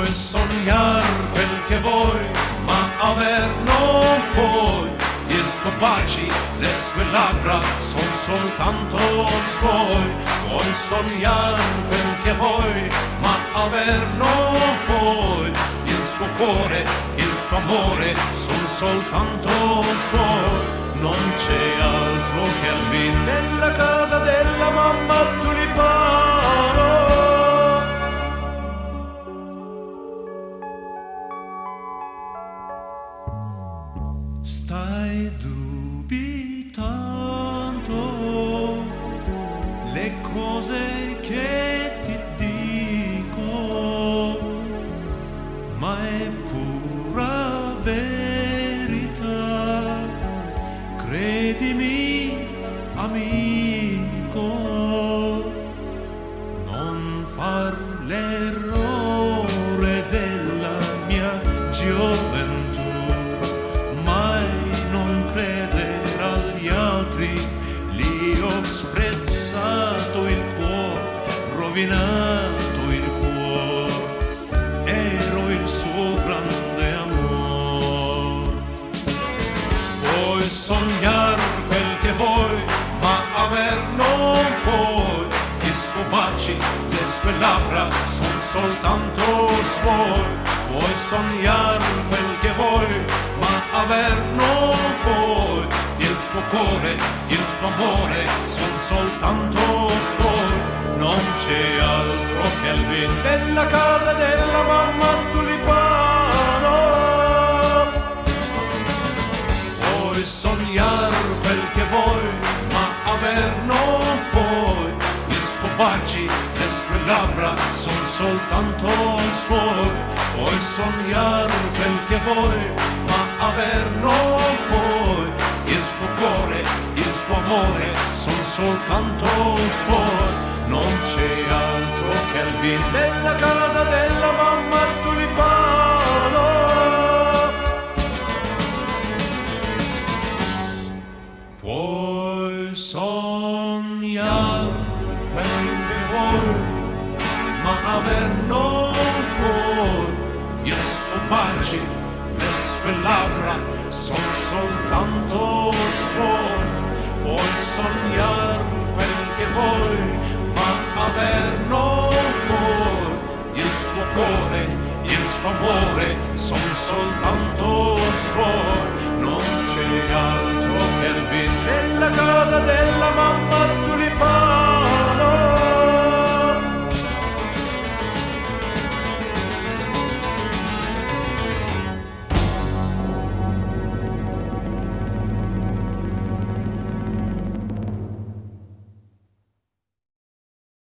Puoi sognare quel che vuoi, ma aver non puoi. Il suo baci, le sue labbra, son soltanto suoi. Puoi sognare quel che vuoi, ma aver non puoi. Il suo cuore, il suo amore, son soltanto suoi. Non c'è altro che Alvin nella casa della mamma tulipano. Stai dubitando le cose che ti dico, ma è pura verità. Credimi, amico, non far l'errore della mia gioventù, rovinato il cuore, ero il suo grande amore. Puoi sognare quel che vuoi, ma aver non puoi. I suoi baci, le sue labbra, son soltanto suoi. Puoi sognare quel che vuoi, ma aver non puoi. Il suo cuore, il suo amore, son soltanto vin della casa della mamma tulipano. Puoi sognare quel che vuoi, ma aver non puoi. Il suo baci, le sue labbra, son soltanto suoi. Puoi sognare quel che vuoi, ma aver non puoi. Il suo cuore, il suo amore, son soltanto suoi. Vin della casa della mamma tulipano. Puoi sognare quel che vuoi, ma aver non puoi. Suo baci, le sue labbra, son soltanto suoi. Puoi sognare quel che vuoi,